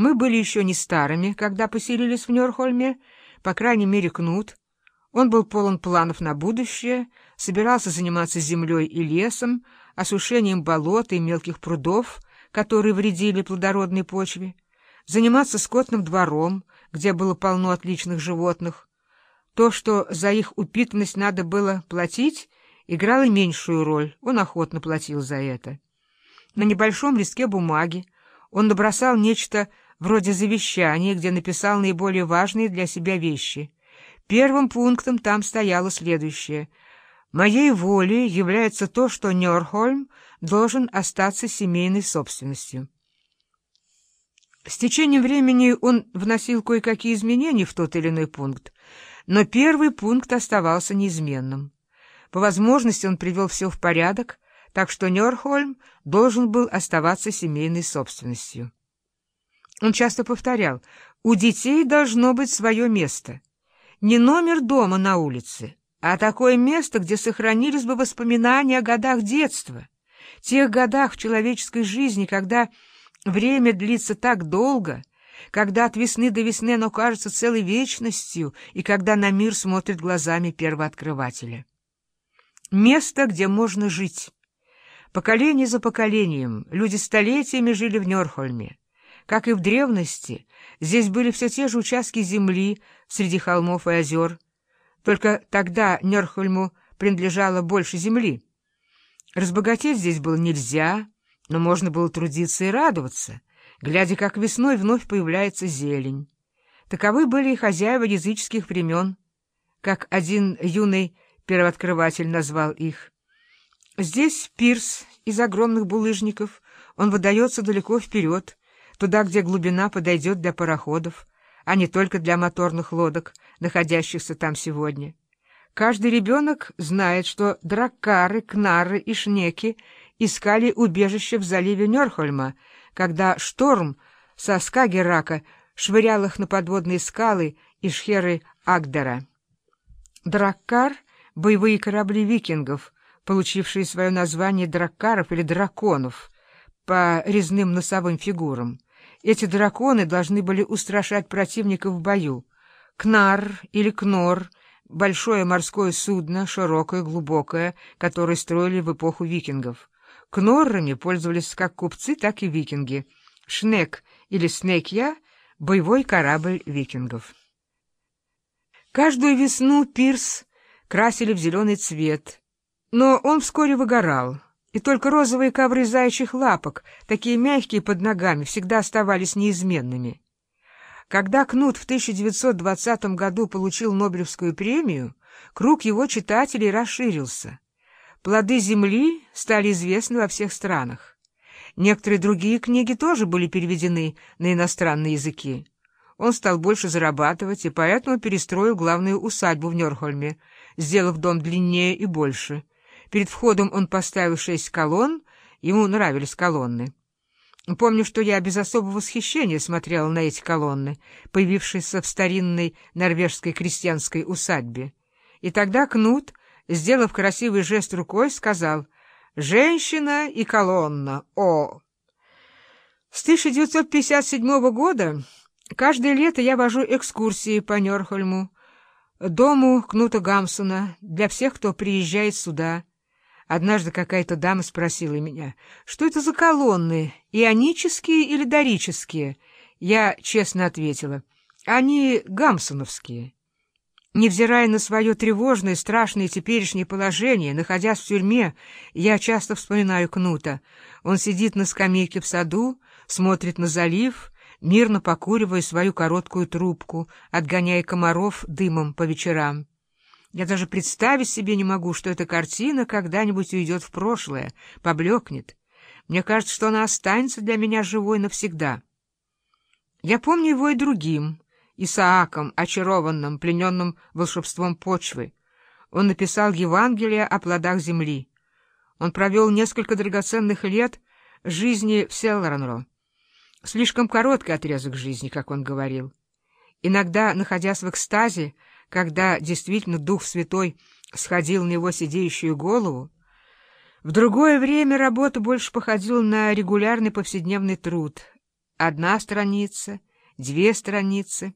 Мы были еще не старыми, когда поселились в Нёрхольме, по крайней мере, Кнут. Он был полон планов на будущее, собирался заниматься землей и лесом, осушением болот и мелких прудов, которые вредили плодородной почве, заниматься скотным двором, где было полно отличных животных. То, что за их упитанность надо было платить, играло меньшую роль, он охотно платил за это. На небольшом листке бумаги он набросал нечто вроде завещания, где написал наиболее важные для себя вещи. Первым пунктом там стояло следующее. «Моей волей является то, что Нёрхольм должен остаться семейной собственностью». С течением времени он вносил кое-какие изменения в тот или иной пункт, но первый пункт оставался неизменным. По возможности он привел все в порядок, так что Нёрхольм должен был оставаться семейной собственностью. Он часто повторял, у детей должно быть свое место. Не номер дома на улице, а такое место, где сохранились бы воспоминания о годах детства, тех годах в человеческой жизни, когда время длится так долго, когда от весны до весны оно кажется целой вечностью и когда на мир смотрит глазами первооткрывателя. Место, где можно жить. Поколение за поколением люди столетиями жили в Нёрхольме. Как и в древности, здесь были все те же участки земли среди холмов и озер. Только тогда Нёрхольму принадлежало больше земли. Разбогатеть здесь было нельзя, но можно было трудиться и радоваться, глядя, как весной вновь появляется зелень. Таковы были и хозяева языческих времен, как один юный первооткрыватель назвал их. Здесь пирс из огромных булыжников, он выдается далеко вперед, туда, где глубина подойдет для пароходов, а не только для моторных лодок, находящихся там сегодня. Каждый ребенок знает, что драккары, кнары и шнеки искали убежище в заливе Нёрхольма, когда шторм со Скагерака швырял их на подводные скалы и шхеры Агдера. Драккар — боевые корабли викингов — получившие свое название драккаров или драконов по резным носовым фигурам. Эти драконы должны были устрашать противника в бою. Кнар или Кнор — большое морское судно, широкое, глубокое, которое строили в эпоху викингов. Кноррами пользовались как купцы, так и викинги. Шнек или Снекья — боевой корабль викингов. Каждую весну пирс красили в зеленый цвет — но он вскоре выгорал, и только розовые ковры заячьих лапок, такие мягкие под ногами, всегда оставались неизменными. Когда Кнут в 1920 году получил Нобелевскую премию, круг его читателей расширился. «Плоды земли» стали известны во всех странах. Некоторые другие книги тоже были переведены на иностранные языки. Он стал больше зарабатывать и поэтому перестроил главную усадьбу в Нёрхольме, сделав дом длиннее и больше — Перед входом он поставил шесть колонн, ему нравились колонны. Помню, что я без особого восхищения смотрела на эти колонны, появившиеся в старинной норвежской крестьянской усадьбе. И тогда Кнут, сделав красивый жест рукой, сказал «Женщина и колонна! О!» С 1957 года каждое лето я вожу экскурсии по Нёрхольму, дому Кнута Гамсона, для всех, кто приезжает сюда, Однажды какая-то дама спросила меня, что это за колонны, ионические или дорические? Я честно ответила, они гамсоновские. Невзирая на свое тревожное, страшное теперешнее положение, находясь в тюрьме, я часто вспоминаю Кнута. Он сидит на скамейке в саду, смотрит на залив, мирно покуривая свою короткую трубку, отгоняя комаров дымом по вечерам. Я даже представить себе не могу, что эта картина когда-нибудь уйдет в прошлое, поблекнет. Мне кажется, что она останется для меня живой навсегда. Я помню его и другим, Исааком, очарованным, плененным волшебством почвы. Он написал Евангелие о плодах земли. Он провел несколько драгоценных лет жизни в Селранро. Слишком короткий отрезок жизни, как он говорил. Иногда, находясь в экстазе, когда действительно Дух Святой сходил на его сидеющую голову, в другое время работа больше походила на регулярный повседневный труд, Одна страница, две страницы.